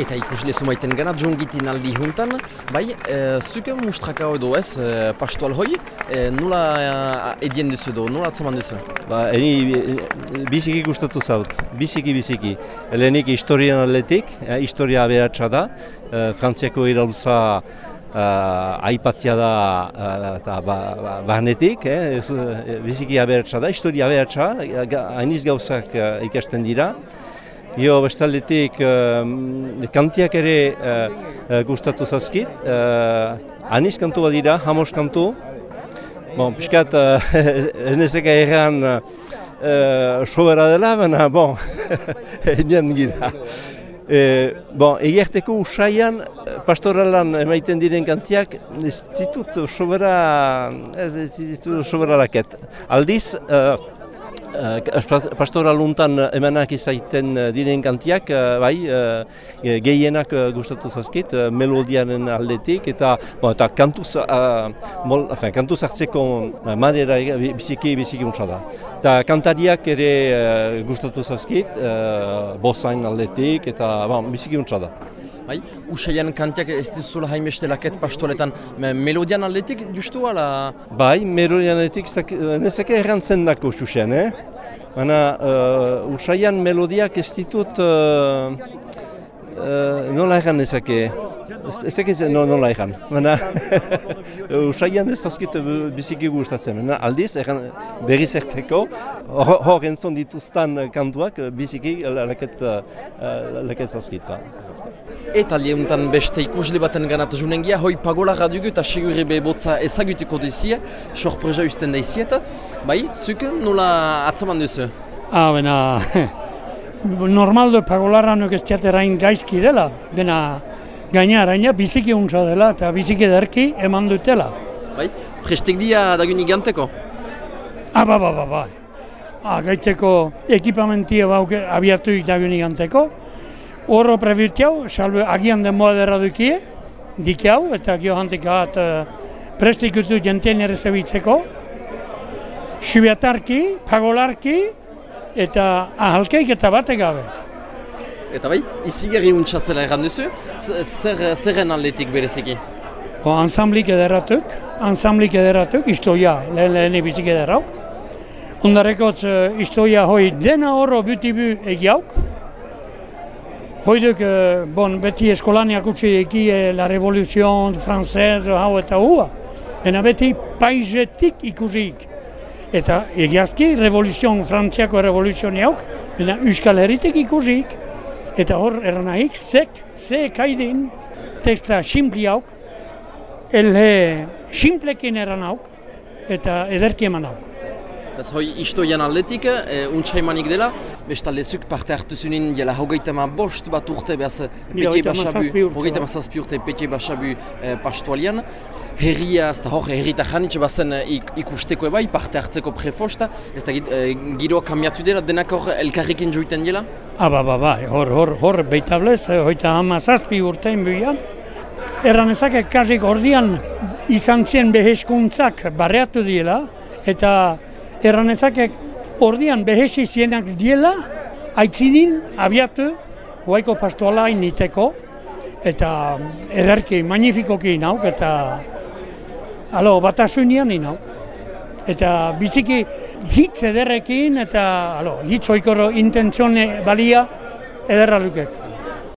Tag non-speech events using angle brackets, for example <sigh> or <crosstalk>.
eta ikusle zumaiten gana djongitin aldi juntan, bai, e, zuke mustraka edo ez, e, pastual hoi, e, nula e, edien duzu edo, nula atzaman duzu? Ba, eni biziki gustatu zaut, biziki biziki. Helenik historian atletik, e, historia aberatsa da, e, frantziako iraultza e, aipatia da eta ba, ba, barnetik, eh, biziki aberatsa da, historia aberatsa, hainiz gauzak e, ikasten dira. Jo, bestaldetik, uh, kantiak ere uh, gustatu zazkit. Uh, aniz kantu bat dira, hamos kantu. Bon, piskat, uh, <laughs> enezeka erran uh, sobera dela, baina, bon, <laughs> egin gira. E, bon, egerteko usaian, pastoralan emaiten diren kantiak, ez ditut sobera, ez ditut sobera laket. Aldiz, Uh, pastoraluntan emanak izaiten diren kantiak, bai, gehienak gustatu zazkit, melodianen aldetik, eta, bon, eta kantuz, uh, mol, enfin, kantuz hartzeko manera biziki, biziki untsa da. Eta kantariak ere gustatu zazkit, uh, bosain aldetik, eta bon, biziki untsa da. Bai, usaian kantiak ez dizula hainbeste laket pastoletan, me, melodian aldetik justu ala? Bai, melodian aldetik nezake errantzen dako xuxen, eh? Baina uh, usaian melodiak ez ditut uh, uh, nola erran nezake. Ez dakit no, nola egan, baina <laughs> usaian ez dazkit biziki gustatzen. Baina aldiz, egan berriz erteko, hor entzon dituztan kantuak biziki laket, laket zazkit. Eta lehuntan beste ikusle baten ganatu junen gia, hoi pagolara dugu eta segure botza ezagutuko duzia, sorpresa usten da izieta. Bai, zuke nola atzaman duzu? Ah, bena, normaldo pagolara nuk ez teaterain gaizki dela, bena, gaina araina biziki untsa dela eta biziki derki eman dutela. Bai, prestek dia dagun iganteko? Ah, ba, ba, ba, ba. Ah, gaitzeko ekipamentia bauke abiatu dagun iganteko, Horro previrti hau, salve agian den moa derra dukie, dike hau, eta gio hantik ahat uh, preste ikutu jentien ere. Subiatarki, pagolarki, eta ahalkeik eta bate gabe. Eta bai, izi gerri untsa zela erran duzu, zer, zerren atletik berezeki? O, ansamblik ederratuk, ansamblik ederratuk, istoia, lehen lehen ebizik ederrauk. Ondarekotz, uh, istoia hoi dena horro butibu egiauk, Hoiduk, bon, beti eskolaniak utzi eki la revoluzion franzez hau eta hua. Ena beti paizetik ikusik. Eta egiazki, revoluzion, frantziako revoluzion jauk, ena euskal herritek ikusik. Eta hor, eranaik, zek, ze kaidin, teksta simpli hauk, elhe simplekin eranauk, eta ederki eman hauk. Ez hoi istoian aldetik, e, untsaimanik dela, bestalde zuk parte hartu zunin, jela hogeita ma bost bat urte, behaz petje basabu, hogeita ma zazpi urte petje basabu e, pastualian. Herria, ez da hor, herrita janitxe bazen e, ikusteko ebai, parte hartzeko prefosta, ez da e, giroa kamiatu dela, denak hor elkarrikin joiten dela? Ah, ba, ba, ba, hor, hor, hor, beitablez, hogeita hama zazpi urtein buian. Erran ezak, kasik ordian izan zien beheskuntzak barreatu diela, eta erran ezakek ordian behesi zienak diela, aitzinin abiatu, guaiko pastoala initeko, eta ederki, magnifikoki inauk, eta alo, batasunian inauk. Eta biziki hitz ederrekin, eta alo, hitz oikoro intentzione balia ederra lukek.